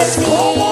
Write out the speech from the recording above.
Let's go.